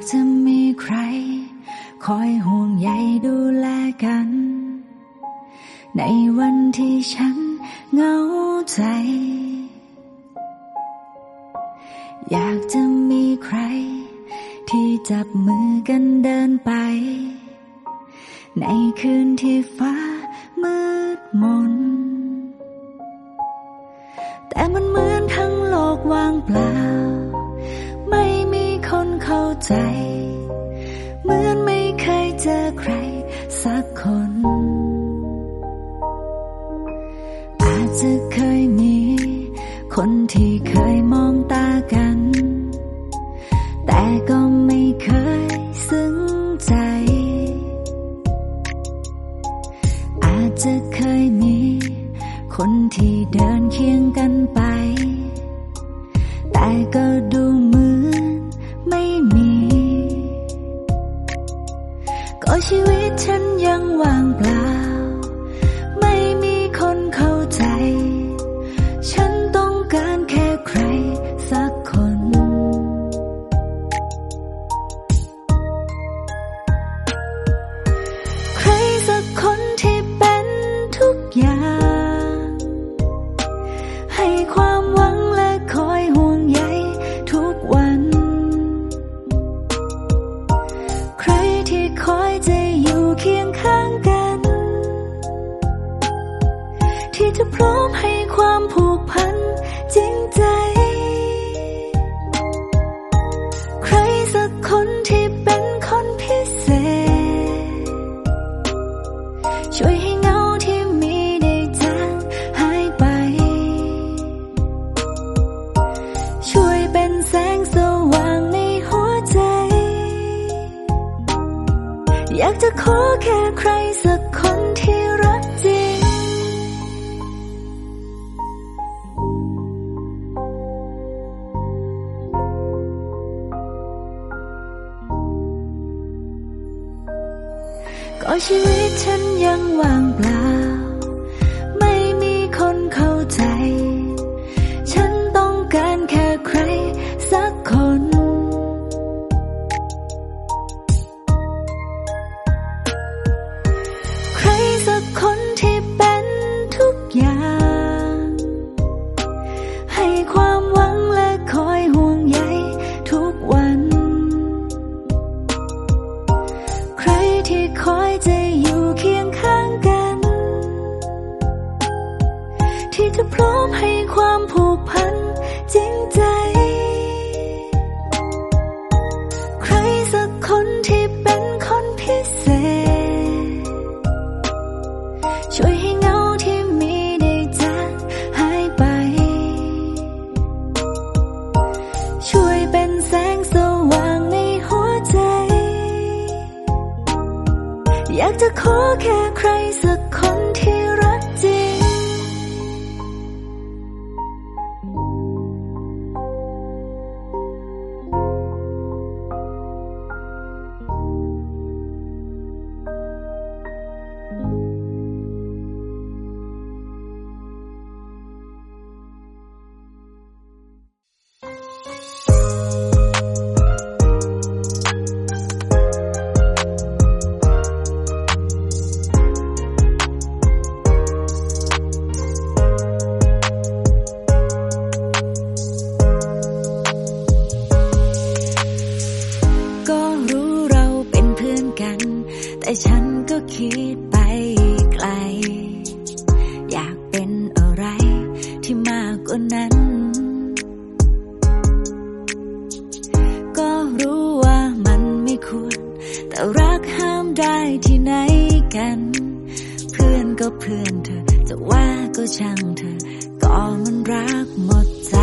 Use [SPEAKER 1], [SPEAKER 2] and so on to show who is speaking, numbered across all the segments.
[SPEAKER 1] ากจะมีใคร คอยห่วงใยดูแลกัน ในวันที่ฉันเงาใจ อยากจะมีใคร ที่จับมือกันเดินไป ในคืนที่ฟ้ามืดมน แต่มันเหมือนทั้งโลกวางเปล่า พบให้ความผูกพัน รักห้ามได้ที่ไหนกัน เพื่อนก็เพื่อนเธอ จะว่าก็ช่างเธอ ก็มันรักหมดใจ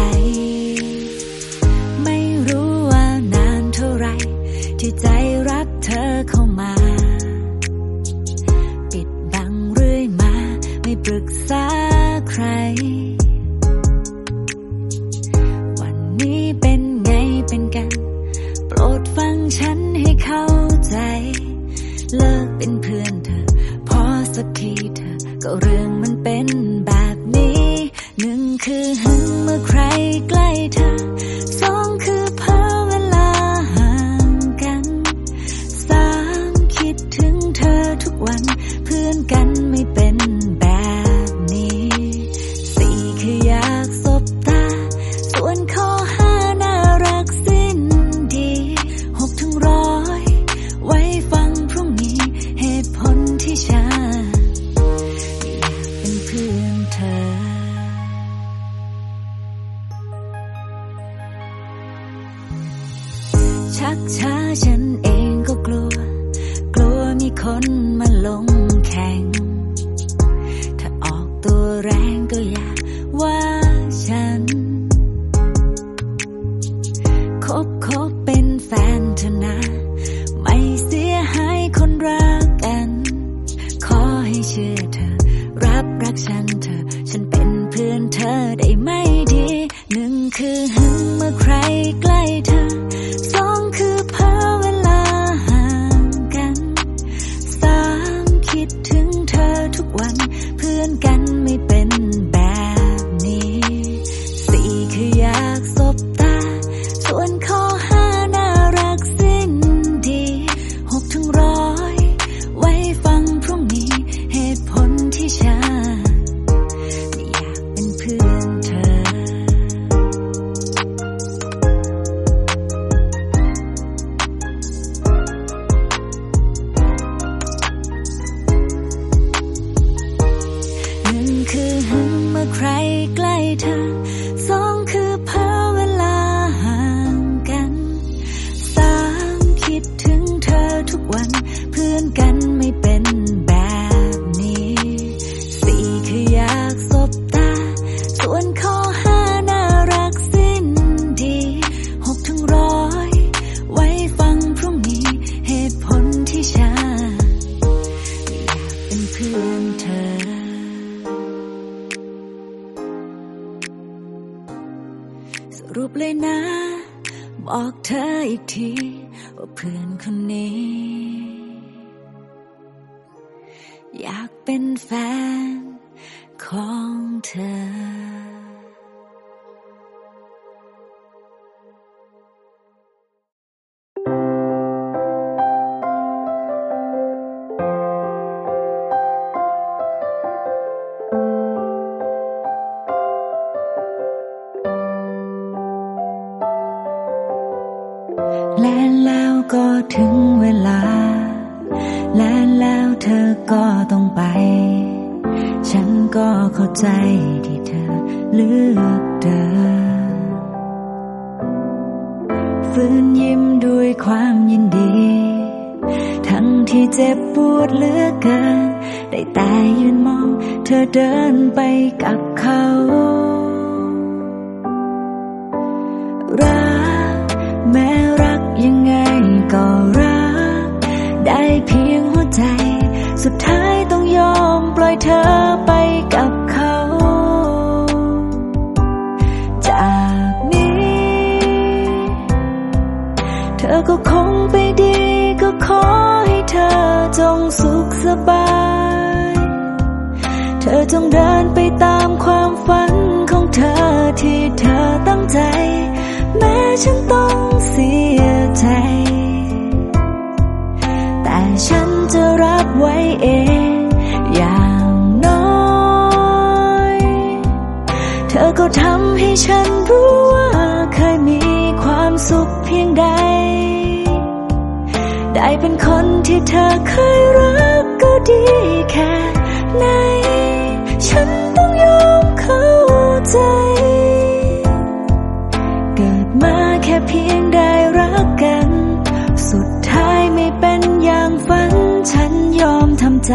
[SPEAKER 1] ีกทีว่าเพื่อนคนนี้ อยากเป็นแฟนของเธอ dan baik akal ใจ แต่ฉันจะรับไว้เอง อย่างน้อย เธอก็ทำให้ฉันรู้ว่าเคยมีความสุขเพียงใด ได้เป็นคนที่เธอเคยรักก็ดีแค่ไหน ฉันต้องยอมเข้าใจ อย่างฝันฉันยอมทำใจ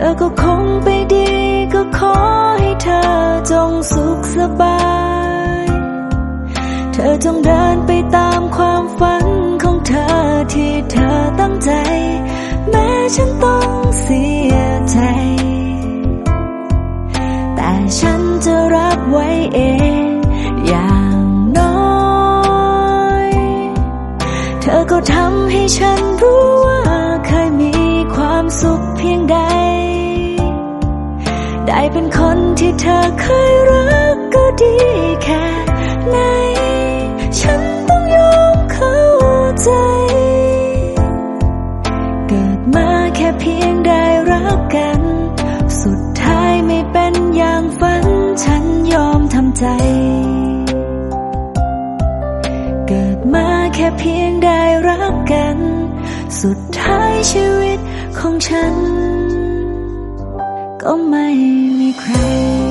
[SPEAKER 1] ธอก็คงไปดี ก็ขอให้เธอจงสุขสบาย เธอจงเดินไปตามความฝันของเธอที่เธอตั้งใจ แม้ฉันต้องเสียใจ แต่ฉันจะรับไว้เองอย่างน้อย เธอก็ทำให้ฉันรู้ว่าเคยมีความสุข ได้เป็นคนที่เธอเคยรักก็ดีแค่ไหน ฉันต้องยอมเข้าใจ เกิดมาแค่เพียงได้รักกัน สุดท้ายไม่เป็นอย่างฝัน ฉันยอมทำใจ เกิดมาแค่เพียงได้รักกัน สุดท้ายชีวิตของฉัน ก็ไม่มีใคร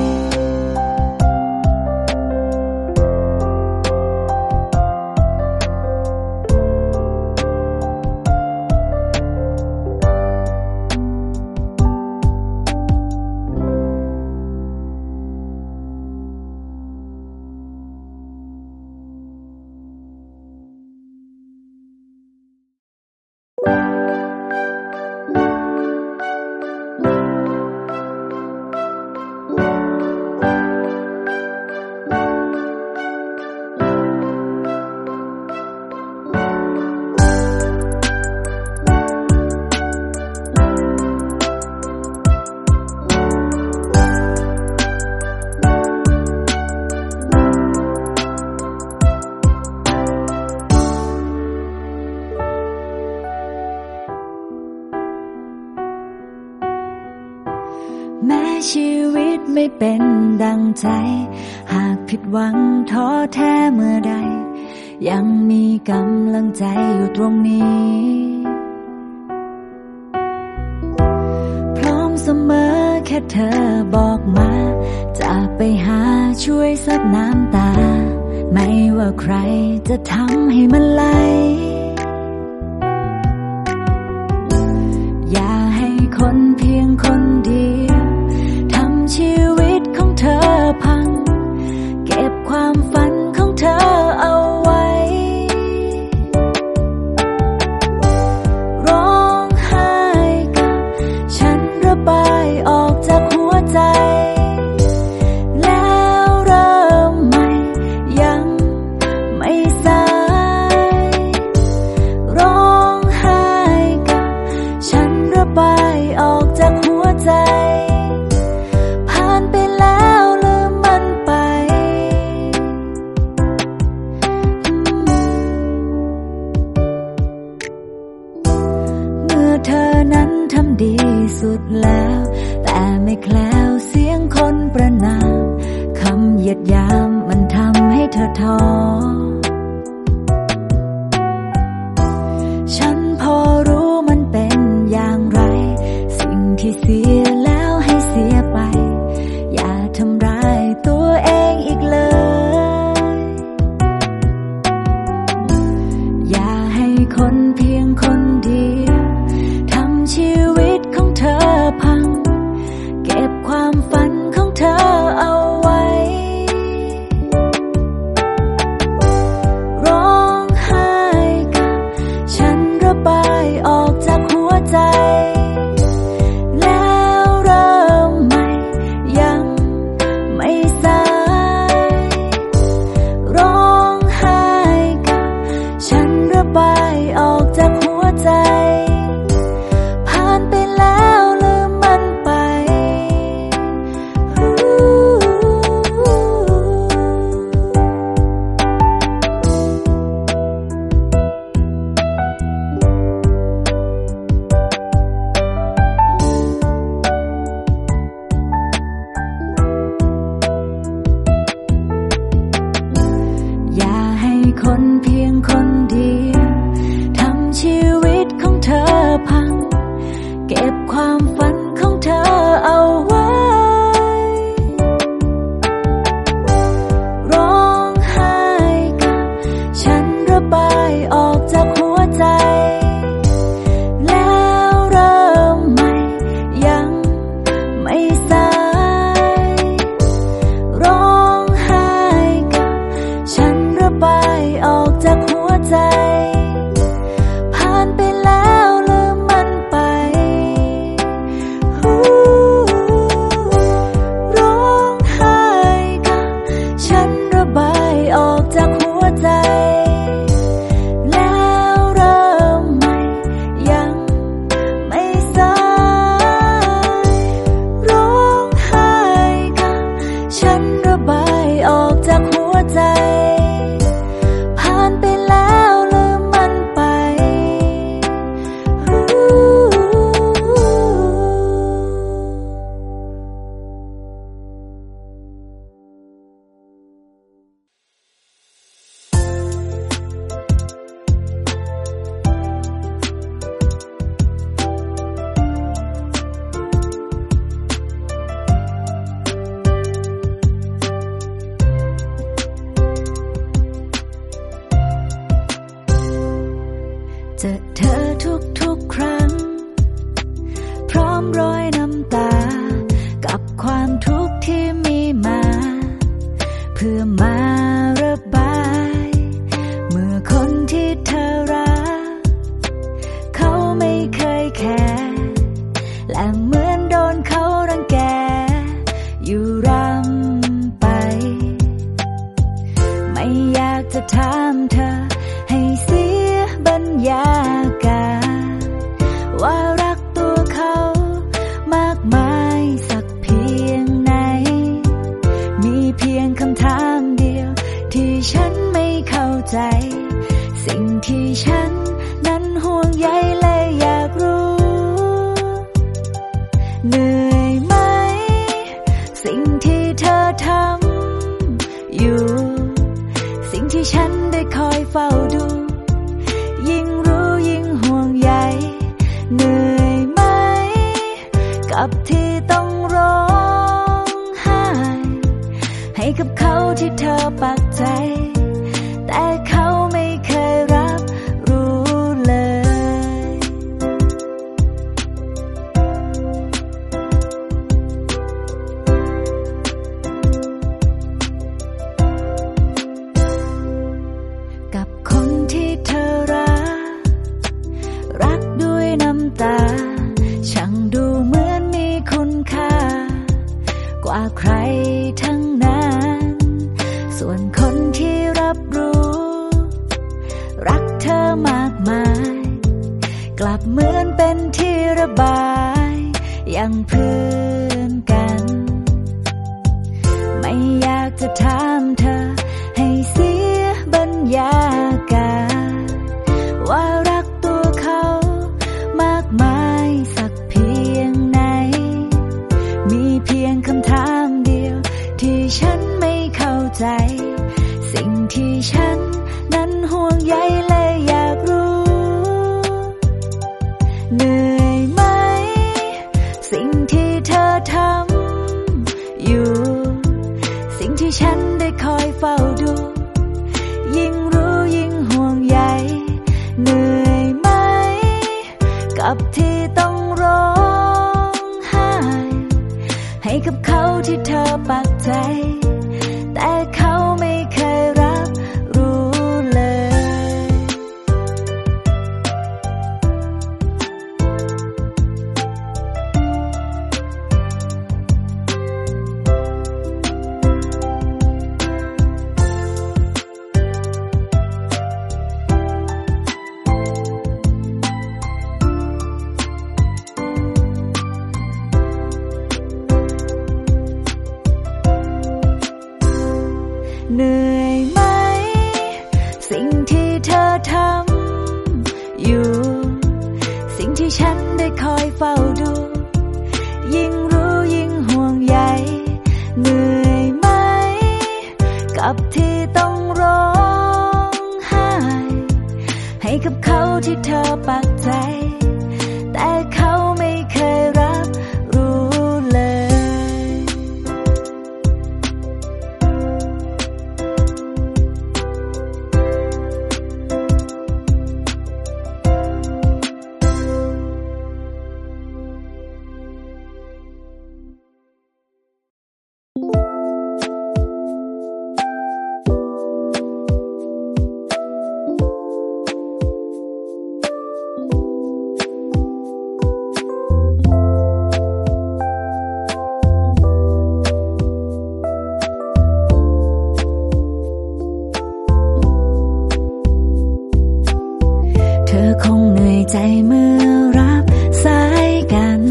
[SPEAKER 1] คงเหนื่อยใจเมื่อรับสายกัน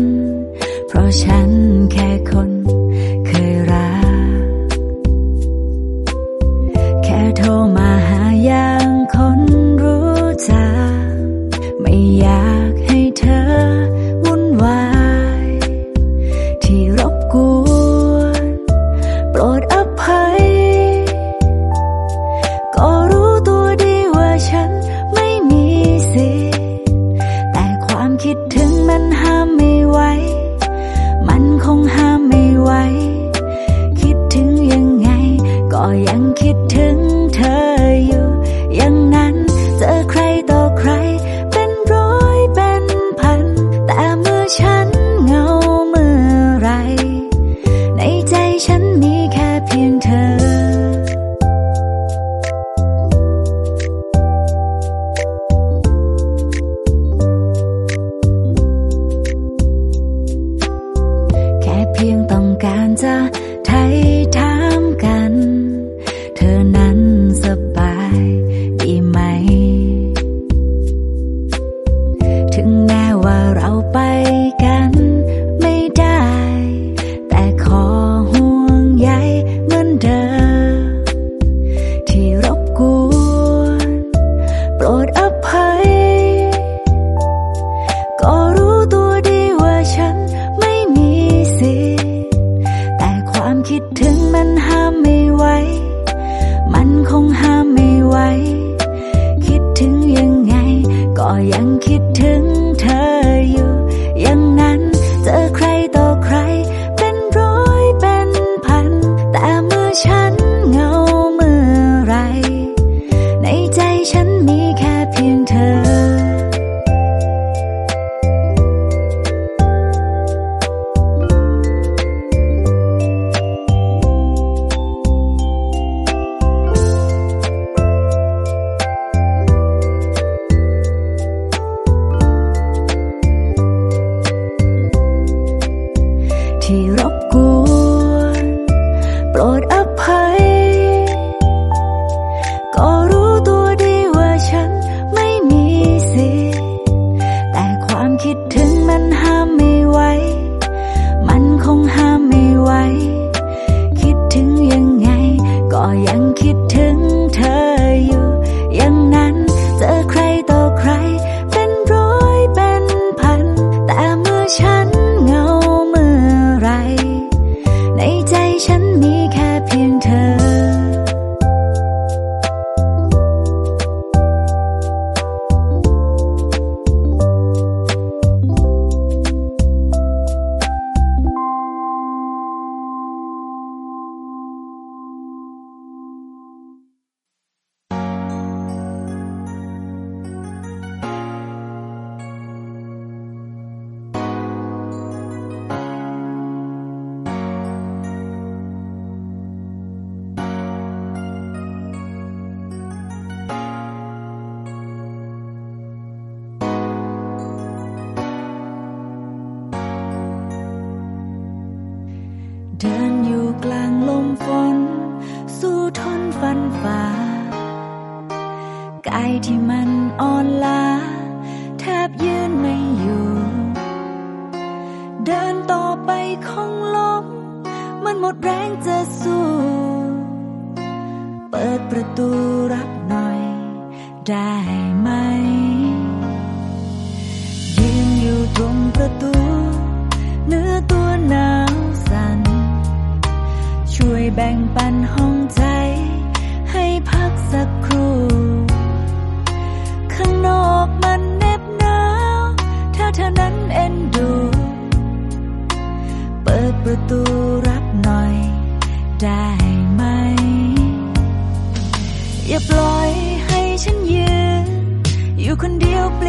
[SPEAKER 1] เพราะฉัน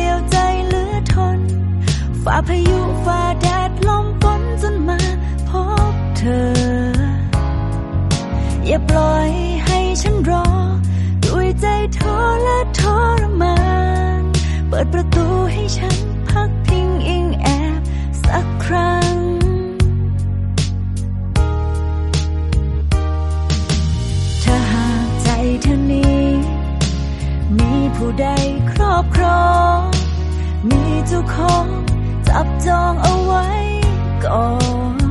[SPEAKER 1] ลี่ยวใจเหลือทน ฝ่าพายุฝ่าแดดลมฝนจนมาพบเธอ อย่าปล่อยให้ฉันรอ ด้วยใจท้อและทรมาน เปิดประตูให้ฉันพักพิงอิงแอบสักครั้งถ้าหากใจเธอนี้ มีผู้ใดครอบครอง มีเจ้าของจับจองเอาไว้ก่อน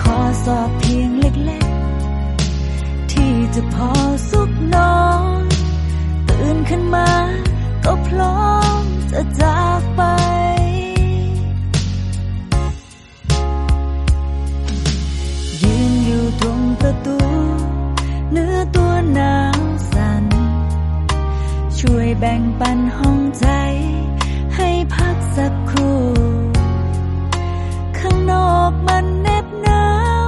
[SPEAKER 1] ขอสอบเพียงเล็กๆ ที่จะพอสุกนอนตื่นขึ้นมาก็พร้อมจะจากไปยืนอยู่ตรงประตู เนื้อตัวหนาว ช่วยแบ่งปันห้องใจ ให้พักสักครู่ ข้างนอกมันเน็บหนาว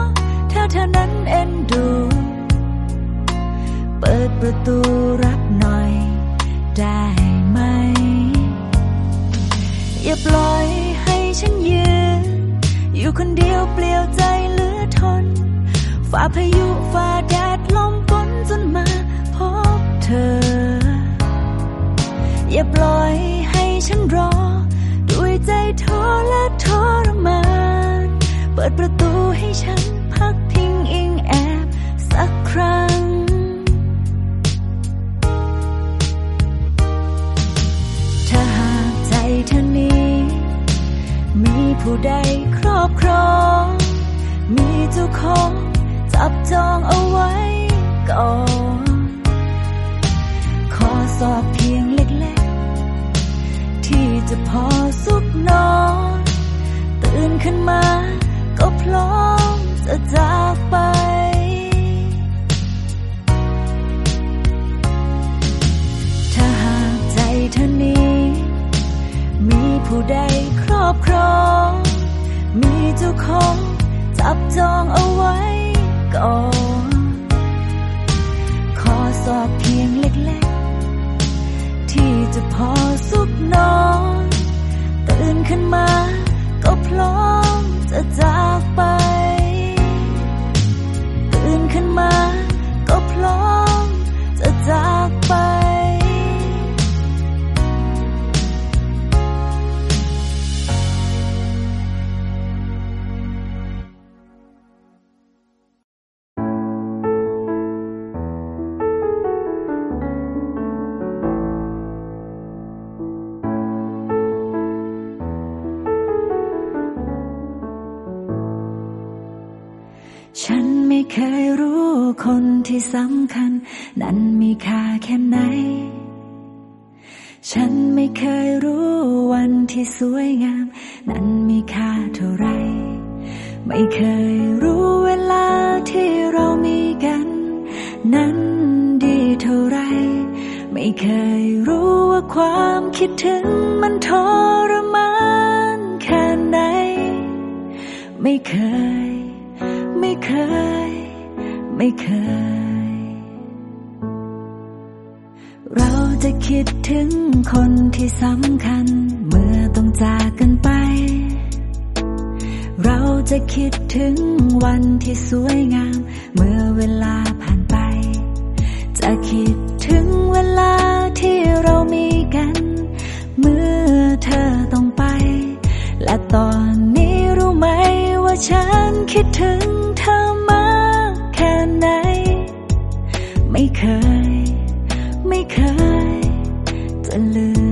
[SPEAKER 1] เท่าเท่านั้นเอ็นดู เปิดประตูรับหน่อยได้ไหม อย่าปล่อยให้ฉันยืน อยู่คนเดียวเปลี่ยวใจเหลือทนฝ่าพายุฝ่าแดดลมฝนจนมาพบเธอ อย่าปล่อยให้ฉันรอ ด้วยใจท้อและทรมาน เปิดประตูให้ฉันพักทิ้งอิงแอบสักครั้ง ถ้าหากใจเธอ
[SPEAKER 2] นี้ มี
[SPEAKER 1] ผู้ใดครอบครอง มีเจ้าของจับจองเอาไว้ก่อน ขอสอบเพียงเล็ก ที่จะพอสุกนอนตื่นขึ้นมาก็พร้อมจะจากไป ถ้าหากใจเธอนี้ มีผู้ใดครอบครอง มีเจ้าของจับจองเอาไว้ก่อน ขอสอบเพียงเล็ก ที่จะพอสุขนอนตื่นขึ้นมาก็พร้อมจะจากไป ตื่นขึ้นมาก็พร้อมจะจากไป เคยรู้คนที่สำคัญ นั้นมีค่าแค่ไหน ฉันไม่เคยรู้วันที่สวยงาม นั้นมีค่าเท่าไร ไม่เคยรู้เวลาที่เรามีกัน นั้นดีเท่าไร ไม่เคยรู้ว่าความคิดถึงมันทรมานแค่ไหน ไม่เคย ไม่เคย ไม่เคย เราจะคิดถึงคนที่สำคัญ เมื่อต้องจากกันไป เราจะคิดถึงวันที่สวยงาม เมื่อเวลาผ่านไป จะคิดถึงเวลาที่เรามีกัน เมื่อเธอต้องไป และตอนนี้รู้ไหมว่าฉันคิดถึง ค่ไหน ไม่เคย ไม่เคยจะลืม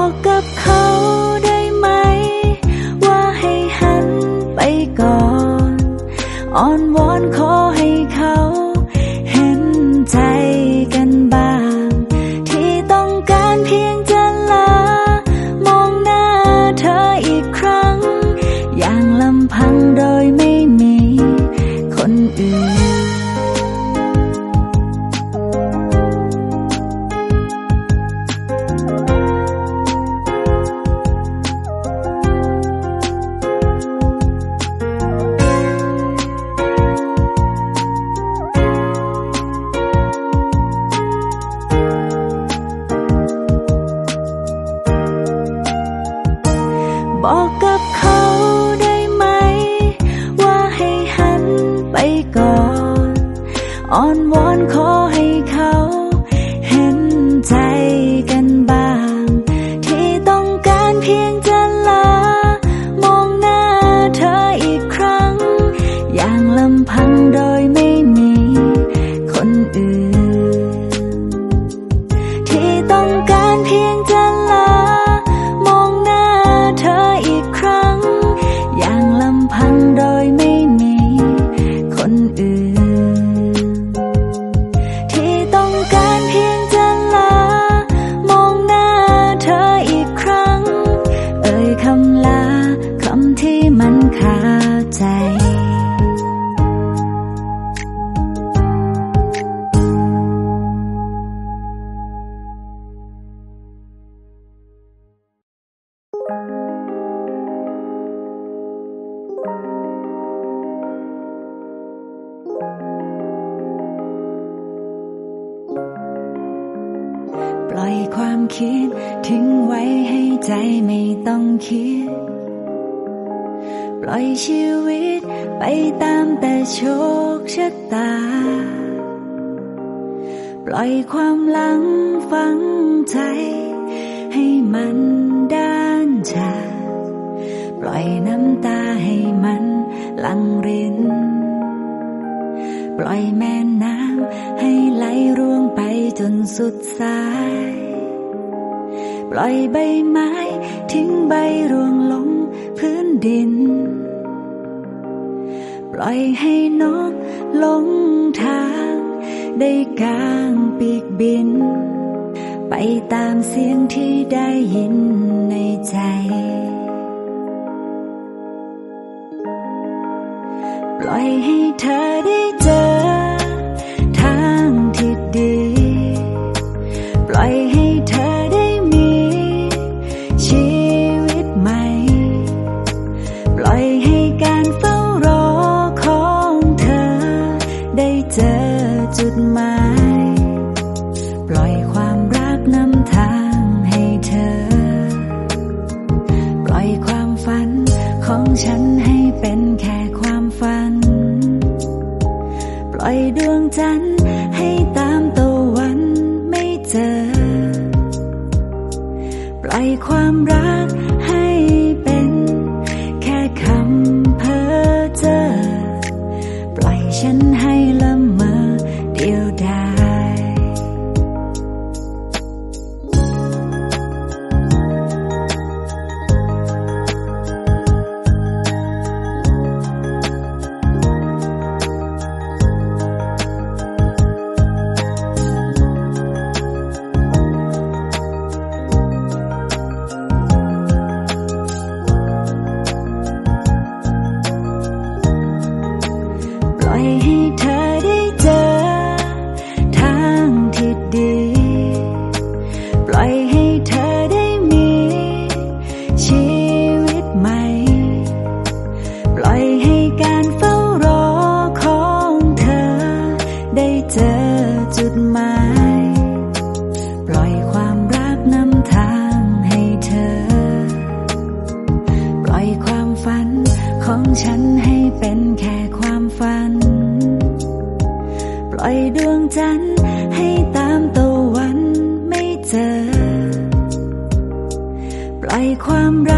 [SPEAKER 1] บอกกับเขาได้ไหม ว่าให้หันไปก่อนอ้อนวอน ล่อยใบไม้ ทิ้งใบร่วงลงพื้นดิน ปล่อยให้นกลงทาง ได้กางปีกบิน ไปตามเสียงที่ได้ยินในใจ ปล่อยให้เธอได้เจอ จันทร์ให้ตามตะวันไม่เจอ ปล่อยความรัก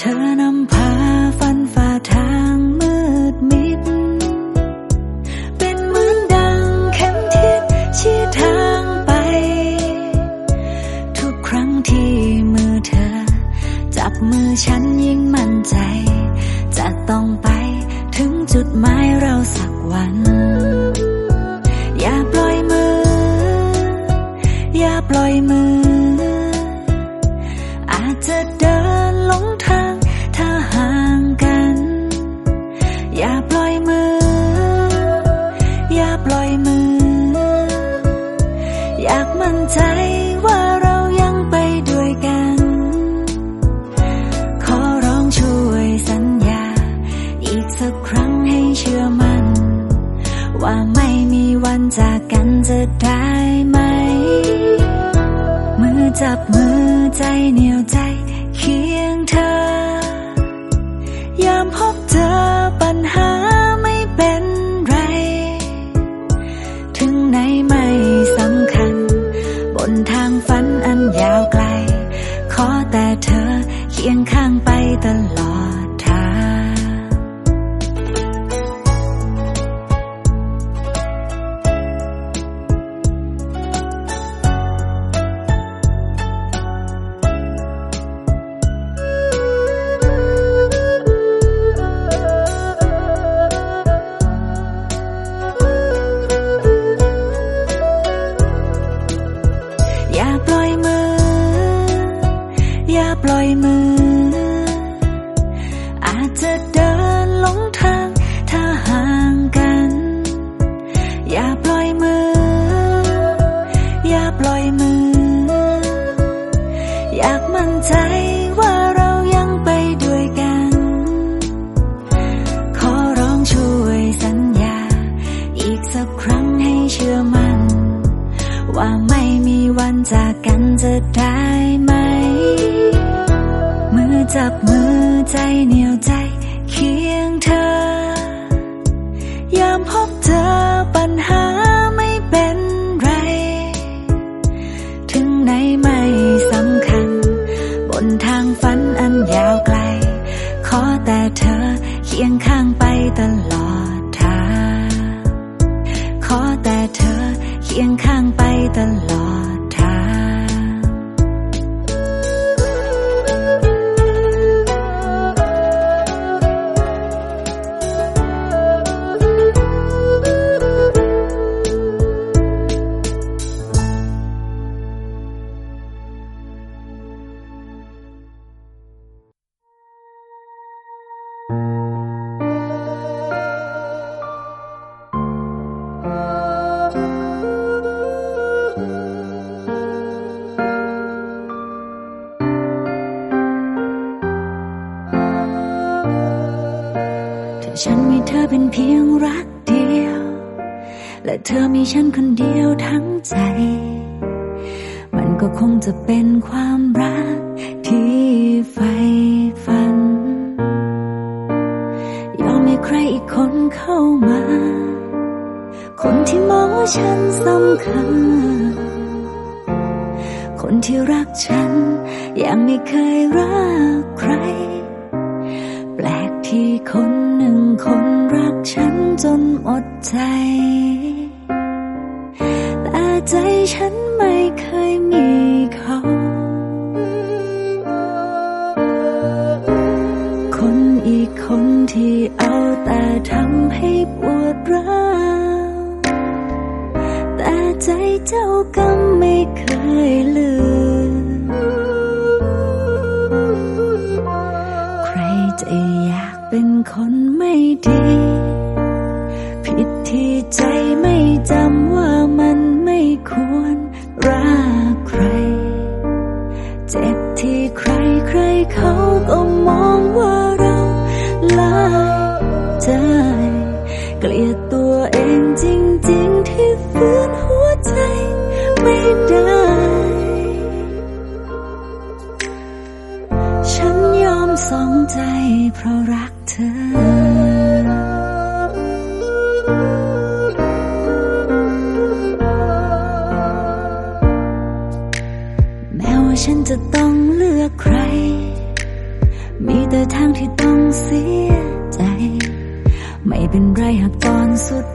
[SPEAKER 1] 단 한 발. เธอมีฉันคนเดียวทั้งใจ มันก็คงจะเป็นความรักที่ใฝ่ฝัน ยอมให้ใครอีกคนเข้ามา คนที่มองว่าฉันสำคัญ คนที่รักฉันยังไม่เคยรักใคร แปลกที่คนหนึ่งคนรักฉันจนอดใจ ที่ใครใครเขาก็มองว่าเราลายใจเกลียดตัวเองจริง ๆ ที่ฝืนหัวใจไม่ได้ ฉันยอมสองใจเพราะรักเธอฉันจะต้อง เสียใจ ไม่เป็นไรหากตอนสุด